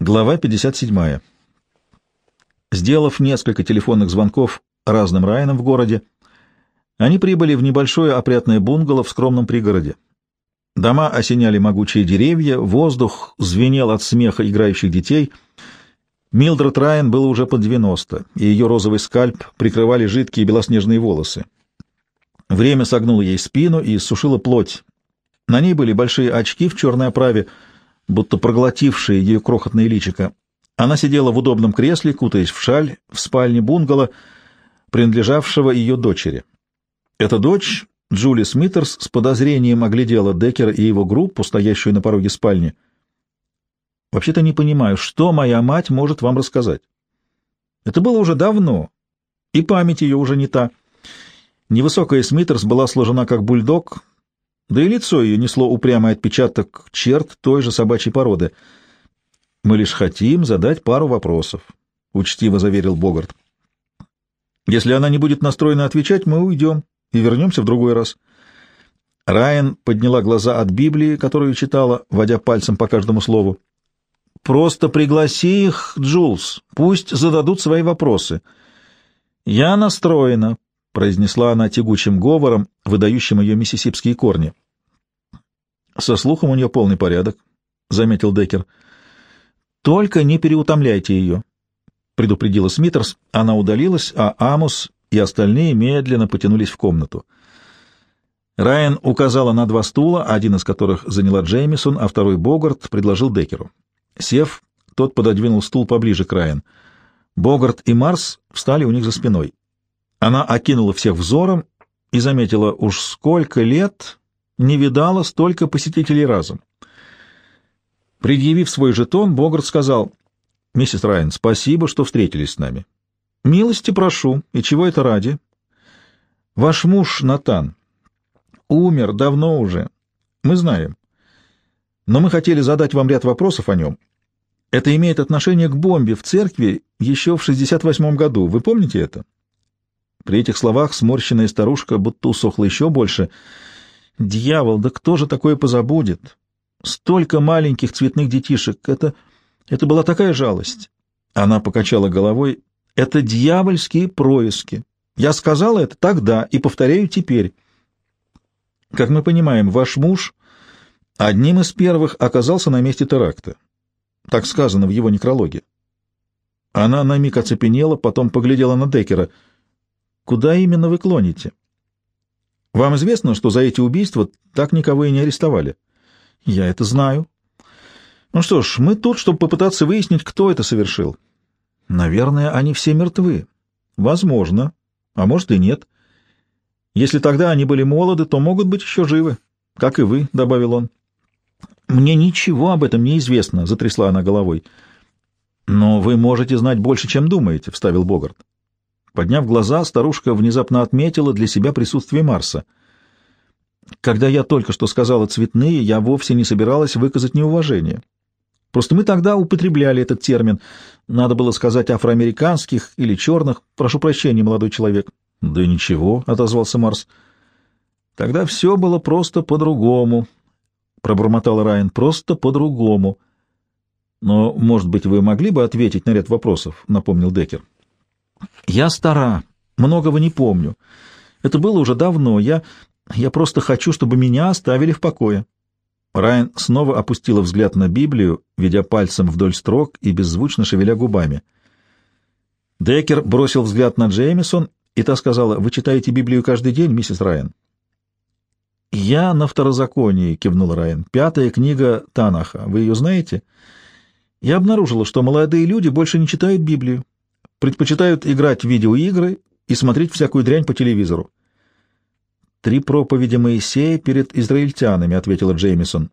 Глава 57. Сделав несколько телефонных звонков разным Райанам в городе, они прибыли в небольшое опрятное бунгало в скромном пригороде. Дома осеняли могучие деревья, воздух звенел от смеха играющих детей. Милдред Райан было уже под 90, и ее розовый скальп прикрывали жидкие белоснежные волосы. Время согнуло ей спину и сушило плоть. На ней были большие очки в черной оправе — будто проглотившая ее крохотное личико. Она сидела в удобном кресле, кутаясь в шаль, в спальне бунгало, принадлежавшего ее дочери. Эта дочь, Джули Смитерс, с подозрением оглядела Деккера и его группу, стоящую на пороге спальни. «Вообще-то не понимаю, что моя мать может вам рассказать. Это было уже давно, и память ее уже не та. Невысокая Смитерс была сложена как бульдог, да и лицо ее несло упрямый отпечаток черт той же собачьей породы. «Мы лишь хотим задать пару вопросов», — учтиво заверил Богарт. «Если она не будет настроена отвечать, мы уйдем и вернемся в другой раз». Райан подняла глаза от Библии, которую читала, водя пальцем по каждому слову. «Просто пригласи их, Джулс, пусть зададут свои вопросы. Я настроена, — произнесла она тягучим говором, выдающим ее миссисипские корни. «Со слухом у нее полный порядок», — заметил Деккер. «Только не переутомляйте ее», — предупредила Смитерс. Она удалилась, а Амус и остальные медленно потянулись в комнату. Райан указала на два стула, один из которых заняла Джеймисон, а второй Богарт предложил Деккеру. Сев, тот пододвинул стул поближе к Райан. Богарт и Марс встали у них за спиной. Она окинула всех взором и заметила, уж сколько лет не видала столько посетителей разом. Предъявив свой жетон, Богарт сказал, «Миссис Райан, спасибо, что встретились с нами. Милости прошу, и чего это ради? Ваш муж Натан умер давно уже, мы знаем. Но мы хотели задать вам ряд вопросов о нем. Это имеет отношение к бомбе в церкви еще в 68 году. Вы помните это?» При этих словах сморщенная старушка будто усохла еще больше. «Дьявол, да кто же такое позабудет? Столько маленьких цветных детишек! Это... это была такая жалость!» Она покачала головой. «Это дьявольские происки. Я сказала это тогда и повторяю теперь. Как мы понимаем, ваш муж одним из первых оказался на месте теракта. Так сказано в его некрологе. Она на миг оцепенела, потом поглядела на Деккера — Куда именно вы клоните? Вам известно, что за эти убийства так никого и не арестовали? Я это знаю. Ну что ж, мы тут, чтобы попытаться выяснить, кто это совершил. Наверное, они все мертвы. Возможно. А может и нет. Если тогда они были молоды, то могут быть еще живы. Как и вы, — добавил он. Мне ничего об этом не известно, — затрясла она головой. Но вы можете знать больше, чем думаете, — вставил Богарт. Подняв глаза, старушка внезапно отметила для себя присутствие Марса. Когда я только что сказала «цветные», я вовсе не собиралась выказать неуважение. Просто мы тогда употребляли этот термин. Надо было сказать афроамериканских или черных. Прошу прощения, молодой человек. — Да ничего, — отозвался Марс. — Тогда все было просто по-другому, — пробормотал Райан, — просто по-другому. — Но, может быть, вы могли бы ответить на ряд вопросов, — напомнил Деккер. Я стара, многого не помню. Это было уже давно. Я... я просто хочу, чтобы меня оставили в покое. Райан снова опустила взгляд на Библию, ведя пальцем вдоль строк и беззвучно шевеля губами. Деккер бросил взгляд на Джеймисон, и та сказала, «Вы читаете Библию каждый день, миссис Райан?» «Я на второзаконии», — кивнул Райан. «Пятая книга Танаха. Вы ее знаете?» «Я обнаружила, что молодые люди больше не читают Библию предпочитают играть в видеоигры и смотреть всякую дрянь по телевизору. «Три проповеди Моисея перед израильтянами», — ответила Джеймисон.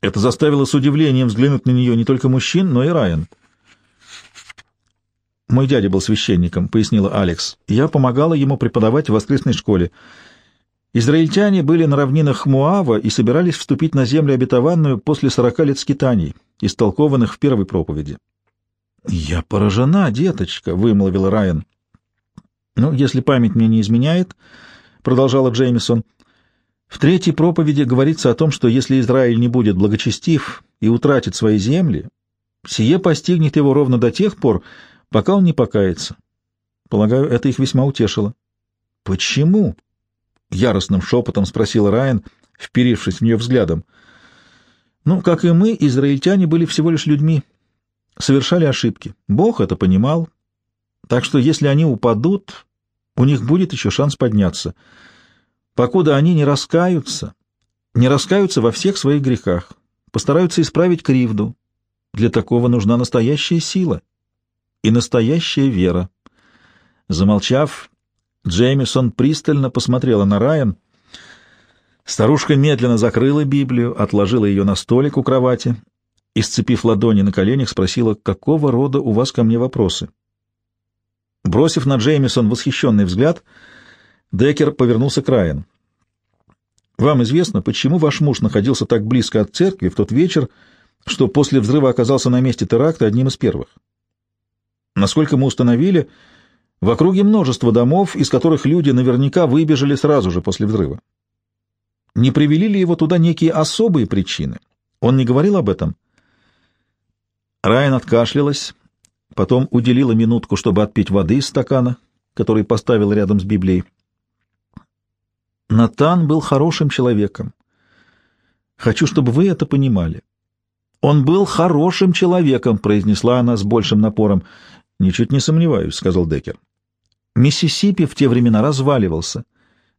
Это заставило с удивлением взглянуть на нее не только мужчин, но и Райан. «Мой дядя был священником», — пояснила Алекс. «Я помогала ему преподавать в воскресной школе. Израильтяне были на равнинах Муава и собирались вступить на землю обетованную после сорока лет скитаний, истолкованных в первой проповеди. «Я поражена, деточка», — вымолвил Райан. «Ну, если память мне не изменяет», — продолжала Джеймисон, — «в третьей проповеди говорится о том, что если Израиль не будет благочестив и утратит свои земли, Сие постигнет его ровно до тех пор, пока он не покается. Полагаю, это их весьма утешило. — Почему? — яростным шепотом спросил Райан, вперившись в нее взглядом. — Ну, как и мы, израильтяне были всего лишь людьми. Совершали ошибки. Бог это понимал. Так что если они упадут, у них будет еще шанс подняться. Покуда они не раскаются, не раскаются во всех своих грехах, постараются исправить кривду. Для такого нужна настоящая сила и настоящая вера. Замолчав, Джеймисон пристально посмотрела на Райан. Старушка медленно закрыла Библию, отложила ее на столик у кровати и, сцепив ладони на коленях, спросила, какого рода у вас ко мне вопросы. Бросив на Джеймисон восхищенный взгляд, Деккер повернулся к Райан. «Вам известно, почему ваш муж находился так близко от церкви в тот вечер, что после взрыва оказался на месте теракта одним из первых? Насколько мы установили, в округе множество домов, из которых люди наверняка выбежали сразу же после взрыва. Не привели ли его туда некие особые причины? Он не говорил об этом?» Райан откашлялась, потом уделила минутку, чтобы отпить воды из стакана, который поставил рядом с Библией. Натан был хорошим человеком. Хочу, чтобы вы это понимали. Он был хорошим человеком, произнесла она с большим напором. Ничуть не сомневаюсь, сказал Деккер. Миссисипи в те времена разваливался.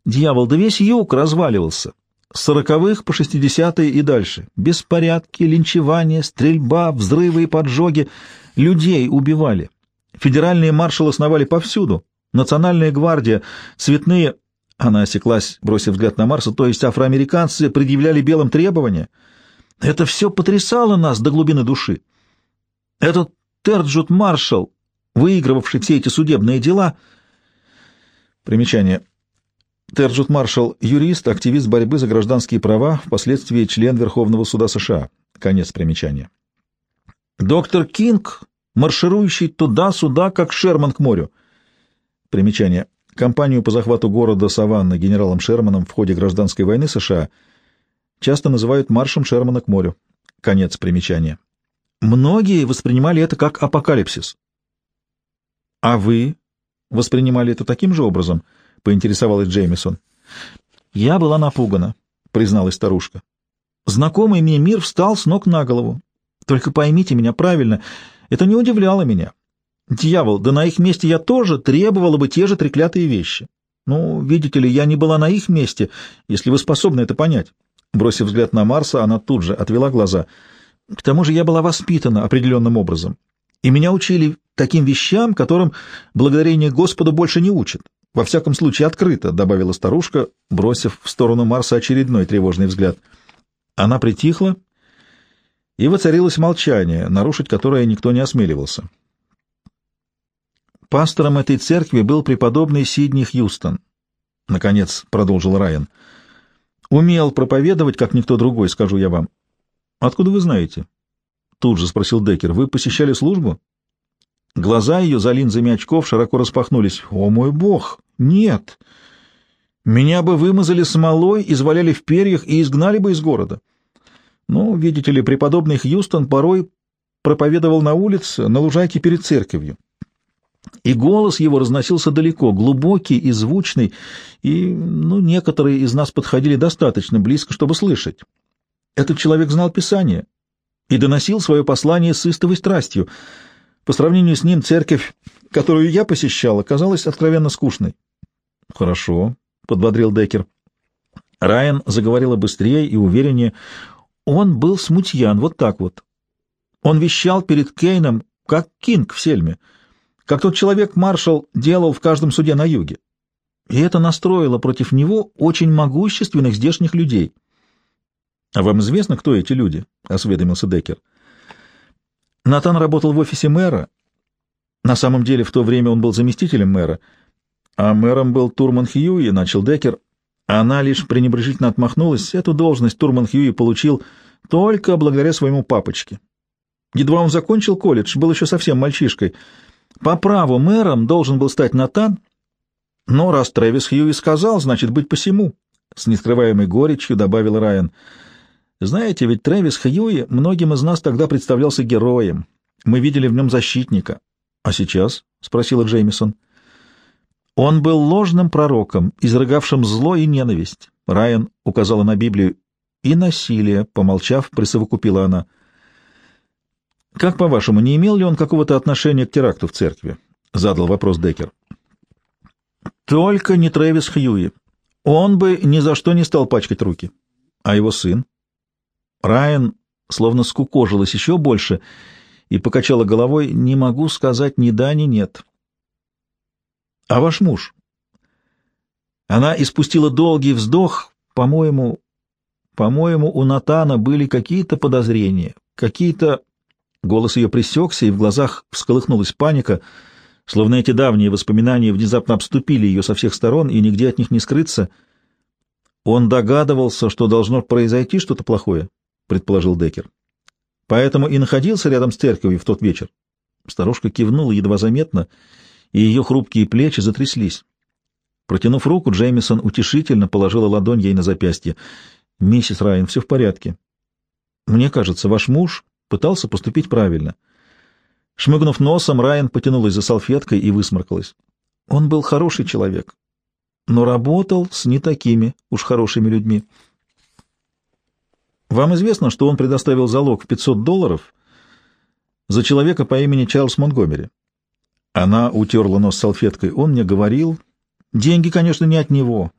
Дьявол, да весь юг разваливался. Сороковых по шестидесятые и дальше. Беспорядки, линчевания, стрельба, взрывы и поджоги. Людей убивали. Федеральные маршалы сновали повсюду. Национальная гвардия, цветные... Она осеклась, бросив взгляд на Марса, то есть афроамериканцы предъявляли белым требования. Это все потрясало нас до глубины души. Этот Терджут Маршал, выигрывавший все эти судебные дела... Примечание. Терджут Маршал — юрист, активист борьбы за гражданские права, впоследствии член Верховного суда США. Конец примечания. Доктор Кинг, марширующий туда-сюда, как Шерман к морю. Примечание. Компанию по захвату города Саванна генералом Шерманом в ходе гражданской войны США часто называют маршем Шермана к морю. Конец примечания. Многие воспринимали это как апокалипсис. А вы воспринимали это таким же образом? Поинтересовалась Джеймисон. Я была напугана, призналась старушка. Знакомый мне мир встал с ног на голову. Только поймите меня правильно, это не удивляло меня. Дьявол, да на их месте я тоже требовала бы те же треклятые вещи. Ну, видите ли, я не была на их месте, если вы способны это понять. Бросив взгляд на Марса, она тут же отвела глаза. К тому же я была воспитана определенным образом, и меня учили таким вещам, которым благодарение Господу больше не учат. Во всяком случае, открыто, — добавила старушка, бросив в сторону Марса очередной тревожный взгляд. Она притихла, и воцарилось молчание, нарушить которое никто не осмеливался. Пастором этой церкви был преподобный Сидни Хьюстон. Наконец продолжил Райан. Умел проповедовать, как никто другой, скажу я вам. Откуда вы знаете? Тут же спросил Деккер. Вы посещали службу? Глаза ее за линзами очков широко распахнулись. О мой бог! Нет! Меня бы вымазали смолой, изваляли в перьях и изгнали бы из города. Ну, видите ли, преподобный Хьюстон порой проповедовал на улице, на лужайке перед церковью. И голос его разносился далеко, глубокий и звучный, и, ну, некоторые из нас подходили достаточно близко, чтобы слышать. Этот человек знал Писание и доносил свое послание с истовой страстью. По сравнению с ним церковь, которую я посещала, казалась откровенно скучной. — Хорошо, — подбодрил Деккер. Райан заговорила быстрее и увереннее. Он был смутьян, вот так вот. Он вещал перед Кейном, как Кинг в Сельме — как тот человек-маршал делал в каждом суде на юге. И это настроило против него очень могущественных здешних людей. — А вам известно, кто эти люди? — осведомился Деккер. Натан работал в офисе мэра. На самом деле в то время он был заместителем мэра. А мэром был Турман Хьюи, — начал Деккер. Она лишь пренебрежительно отмахнулась. Эту должность Турман Хьюи получил только благодаря своему папочке. Едва он закончил колледж, был еще совсем мальчишкой — по праву мэром должен был стать Натан, но раз Трэвис Хьюи сказал, значит, быть посему. С нескрываемой горечью добавил Райан. Знаете, ведь Трэвис Хьюи многим из нас тогда представлялся героем. Мы видели в нем защитника. — А сейчас? — спросила Джеймисон. — Он был ложным пророком, изрыгавшим зло и ненависть. Райан указала на Библию. — И насилие, — помолчав, присовокупила она. — Как, по-вашему, не имел ли он какого-то отношения к теракту в церкви? — задал вопрос Деккер. — Только не Трэвис Хьюи. Он бы ни за что не стал пачкать руки. А его сын? Райан словно скукожилась еще больше и покачала головой, не могу сказать ни да, ни нет. — А ваш муж? Она испустила долгий вздох. По-моему, по-моему, у Натана были какие-то подозрения, какие-то... Голос ее пресекся, и в глазах всколыхнулась паника, словно эти давние воспоминания внезапно обступили ее со всех сторон, и нигде от них не скрыться. Он догадывался, что должно произойти что-то плохое. — предположил Деккер. «Поэтому и находился рядом с церковью в тот вечер». Старушка кивнула едва заметно, и ее хрупкие плечи затряслись. Протянув руку, Джеймисон утешительно положила ладонь ей на запястье. «Миссис Райан, все в порядке. Мне кажется, ваш муж пытался поступить правильно». Шмыгнув носом, Райан потянулась за салфеткой и высморкалась. Он был хороший человек, но работал с не такими уж хорошими людьми. Вам известно, что он предоставил залог в 500 долларов за человека по имени Чарльз Монтгомери? Она утерла нос салфеткой. Он мне говорил... Деньги, конечно, не от него.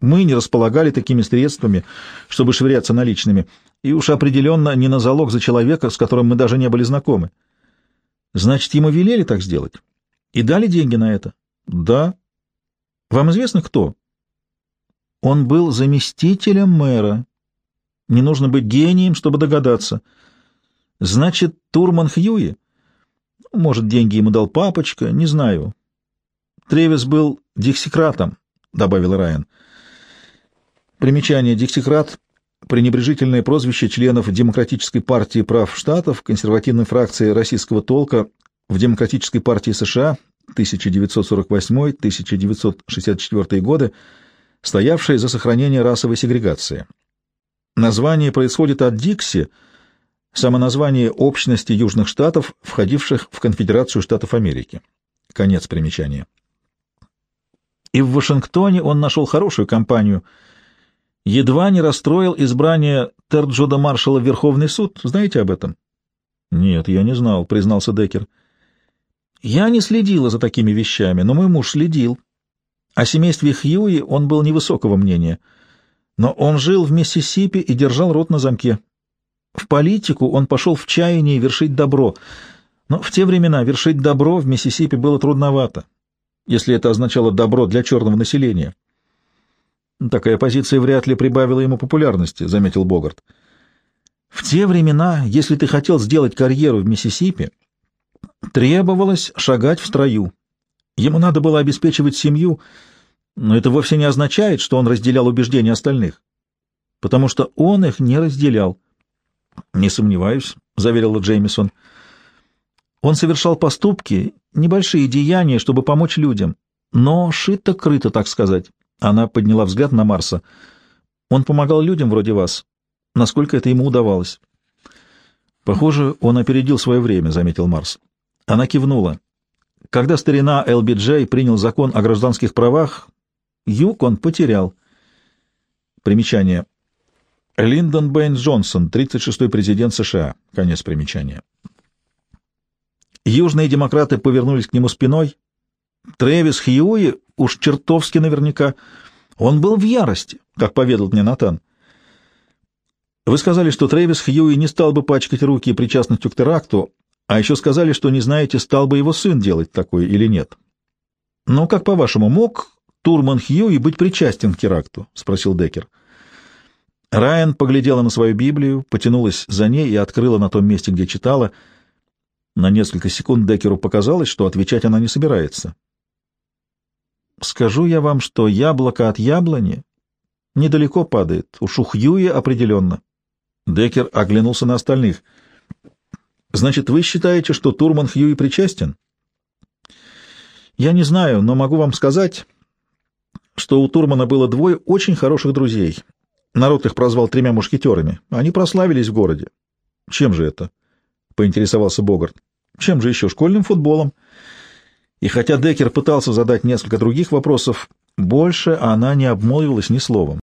Мы не располагали такими средствами, чтобы швыряться наличными, и уж определенно не на залог за человека, с которым мы даже не были знакомы. Значит, ему велели так сделать? И дали деньги на это? Да. Вам известно, кто? Он был заместителем мэра, не нужно быть гением, чтобы догадаться. Значит, Турман Хьюи? Может, деньги ему дал папочка, не знаю. Тревис был диксикратом, — добавил Райан. Примечание «Диксикрат» — пренебрежительное прозвище членов Демократической партии прав штатов, консервативной фракции российского толка в Демократической партии США 1948-1964 годы, стоявшей за сохранение расовой сегрегации. Название происходит от Дикси, самоназвание общности Южных Штатов, входивших в Конфедерацию Штатов Америки. Конец примечания. И в Вашингтоне он нашел хорошую компанию. Едва не расстроил избрание Терджода Маршала в Верховный суд. Знаете об этом? — Нет, я не знал, — признался Деккер. — Я не следила за такими вещами, но мой муж следил. О семействе Хьюи он был невысокого мнения — но он жил в Миссисипи и держал рот на замке. В политику он пошел в чаянии вершить добро, но в те времена вершить добро в Миссисипи было трудновато, если это означало добро для черного населения. Такая позиция вряд ли прибавила ему популярности, — заметил Богарт. В те времена, если ты хотел сделать карьеру в Миссисипи, требовалось шагать в строю. Ему надо было обеспечивать семью, но это вовсе не означает, что он разделял убеждения остальных, потому что он их не разделял. «Не сомневаюсь», — заверила Джеймисон. «Он совершал поступки, небольшие деяния, чтобы помочь людям, но шито-крыто, так сказать». Она подняла взгляд на Марса. «Он помогал людям вроде вас, насколько это ему удавалось». «Похоже, он опередил свое время», — заметил Марс. Она кивнула. Когда старина ЛБ принял закон о гражданских правах, Юг он потерял. Примечание. Линдон Бэйн Джонсон, 36-й президент США. Конец примечания. Южные демократы повернулись к нему спиной. Трэвис Хьюи уж чертовски наверняка. Он был в ярости, как поведал мне Натан. Вы сказали, что Трэвис Хьюи не стал бы пачкать руки причастностью к теракту, а еще сказали, что не знаете, стал бы его сын делать такое или нет. Но, как по-вашему, мог Турман Хью и быть причастен к теракту? — спросил Деккер. Райан поглядела на свою Библию, потянулась за ней и открыла на том месте, где читала. На несколько секунд Деккеру показалось, что отвечать она не собирается. «Скажу я вам, что яблоко от яблони недалеко падает, у Хьюи определенно». Деккер оглянулся на остальных. «Значит, вы считаете, что Турман Хьюи причастен?» «Я не знаю, но могу вам сказать...» что у Турмана было двое очень хороших друзей. Народ их прозвал тремя мушкетерами. Они прославились в городе. Чем же это? — поинтересовался Богарт. Чем же еще? Школьным футболом. И хотя Деккер пытался задать несколько других вопросов, больше она не обмолвилась ни словом.